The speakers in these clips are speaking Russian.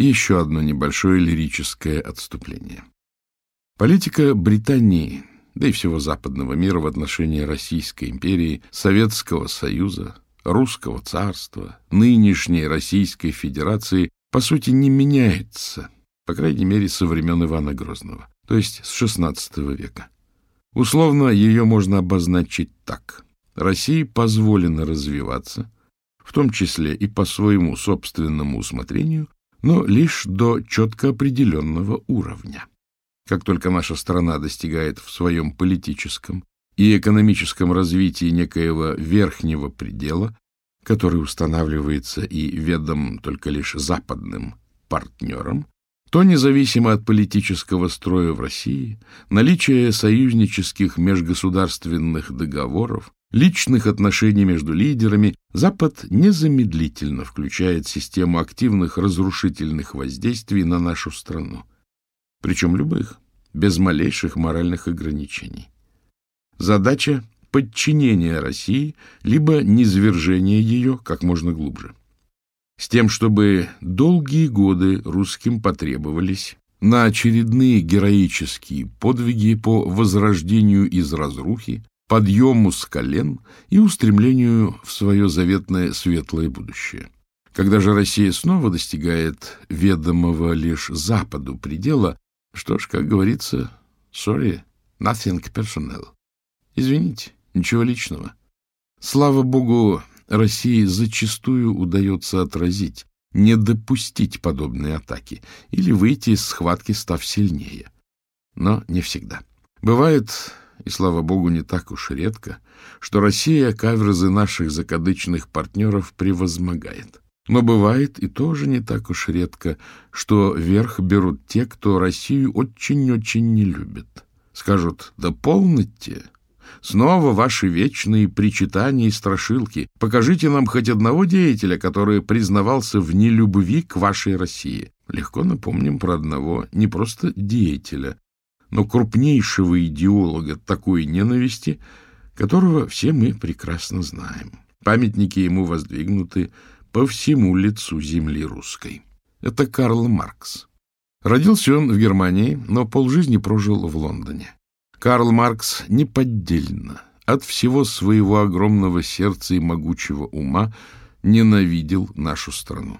и еще одно небольшое лирическое отступление. Политика Британии, да и всего западного мира в отношении Российской империи, Советского Союза, Русского царства, нынешней Российской Федерации, по сути, не меняется, по крайней мере, со времен Ивана Грозного, то есть с XVI века. Условно ее можно обозначить так. России позволено развиваться, в том числе и по своему собственному усмотрению, но лишь до четко определенного уровня. Как только наша страна достигает в своем политическом и экономическом развитии некоего верхнего предела, который устанавливается и ведом только лишь западным партнером, то независимо от политического строя в России, наличие союзнических межгосударственных договоров личных отношений между лидерами Запад незамедлительно включает систему активных разрушительных воздействий на нашу страну. Причем любых, без малейших моральных ограничений. Задача – подчинение России, либо низвержение ее как можно глубже. С тем, чтобы долгие годы русским потребовались на очередные героические подвиги по возрождению из разрухи подъему с колен и устремлению в свое заветное светлое будущее. Когда же Россия снова достигает ведомого лишь Западу предела, что ж, как говорится, sorry, nothing personal. Извините, ничего личного. Слава богу, России зачастую удается отразить, не допустить подобные атаки или выйти из схватки, став сильнее. Но не всегда. Бывает, и, слава богу, не так уж редко, что Россия каверзы наших закадычных партнеров превозмогает. Но бывает и тоже не так уж редко, что верх берут те, кто Россию очень-очень не любит. Скажут, да полноте, снова ваши вечные причитания и страшилки. Покажите нам хоть одного деятеля, который признавался в нелюбви к вашей России. Легко напомним про одного не просто деятеля, но крупнейшего идеолога такой ненависти, которого все мы прекрасно знаем. Памятники ему воздвигнуты по всему лицу земли русской. Это Карл Маркс. Родился он в Германии, но полжизни прожил в Лондоне. Карл Маркс неподдельно, от всего своего огромного сердца и могучего ума, ненавидел нашу страну.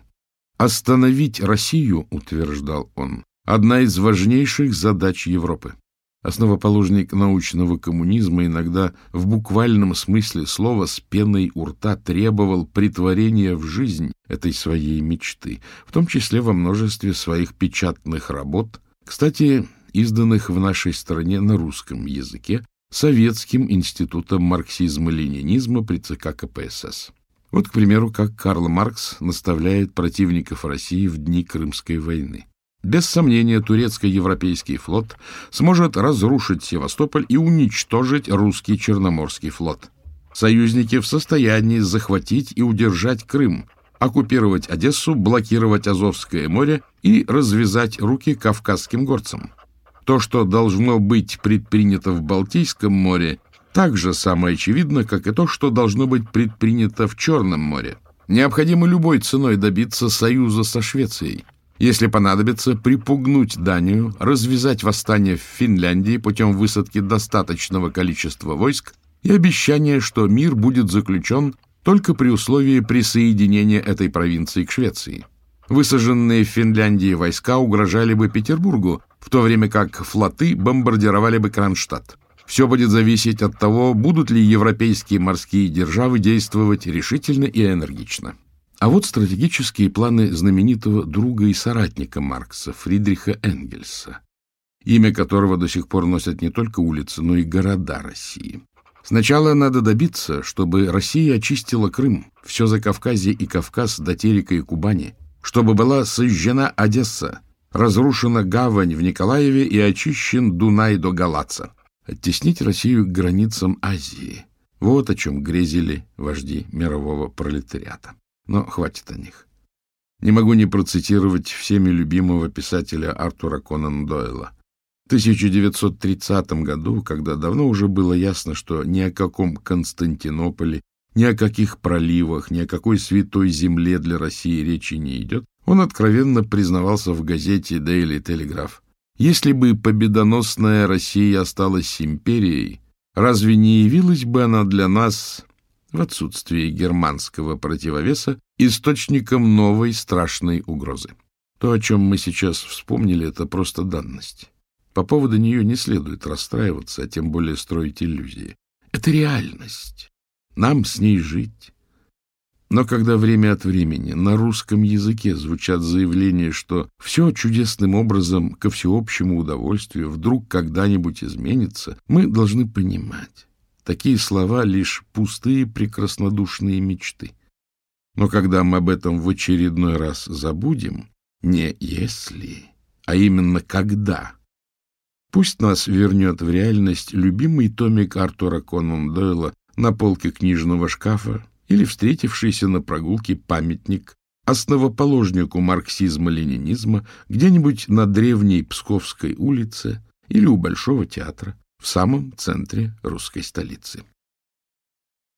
«Остановить Россию», — утверждал он, одна из важнейших задач Европы. Основоположник научного коммунизма иногда в буквальном смысле слова с пеной у рта требовал притворения в жизнь этой своей мечты, в том числе во множестве своих печатных работ, кстати, изданных в нашей стране на русском языке Советским институтом марксизма-ленинизма при ЦК КПСС. Вот, к примеру, как Карл Маркс наставляет противников России в дни Крымской войны. Без сомнения, турецко-европейский флот сможет разрушить Севастополь и уничтожить русский Черноморский флот. Союзники в состоянии захватить и удержать Крым, оккупировать Одессу, блокировать Азовское море и развязать руки кавказским горцам. То, что должно быть предпринято в Балтийском море, так же самое очевидно, как и то, что должно быть предпринято в Черном море. Необходимо любой ценой добиться союза со Швецией – если понадобится, припугнуть Данию, развязать восстание в Финляндии путем высадки достаточного количества войск и обещание, что мир будет заключен только при условии присоединения этой провинции к Швеции. Высаженные в Финляндии войска угрожали бы Петербургу, в то время как флоты бомбардировали бы Кронштадт. Все будет зависеть от того, будут ли европейские морские державы действовать решительно и энергично. А вот стратегические планы знаменитого друга и соратника Маркса Фридриха Энгельса, имя которого до сих пор носят не только улицы, но и города России. Сначала надо добиться, чтобы Россия очистила Крым, все за Закавказье и Кавказ до Терека и Кубани, чтобы была сожжена Одесса, разрушена гавань в Николаеве и очищен Дунай до Галаца. Оттеснить Россию к границам Азии. Вот о чем грезили вожди мирового пролетариата. Но хватит о них. Не могу не процитировать всеми любимого писателя Артура Конан Дойла. В 1930 году, когда давно уже было ясно, что ни о каком Константинополе, ни о каких проливах, ни о какой святой земле для России речи не идет, он откровенно признавался в газете Daily Telegraph. Если бы победоносная Россия осталась империей, разве не явилась бы она для нас в отсутствии германского противовеса источником новой страшной угрозы. То, о чем мы сейчас вспомнили, это просто данность. По поводу нее не следует расстраиваться, а тем более строить иллюзии. Это реальность. Нам с ней жить. Но когда время от времени на русском языке звучат заявления, что все чудесным образом ко всеобщему удовольствию вдруг когда-нибудь изменится, мы должны понимать, Такие слова — лишь пустые прекраснодушные мечты. Но когда мы об этом в очередной раз забудем, не «если», а именно «когда», пусть нас вернет в реальность любимый томик Артура Конан Дойла на полке книжного шкафа или встретившийся на прогулке памятник основоположнику марксизма-ленинизма где-нибудь на древней Псковской улице или у Большого театра в самом центре русской столицы.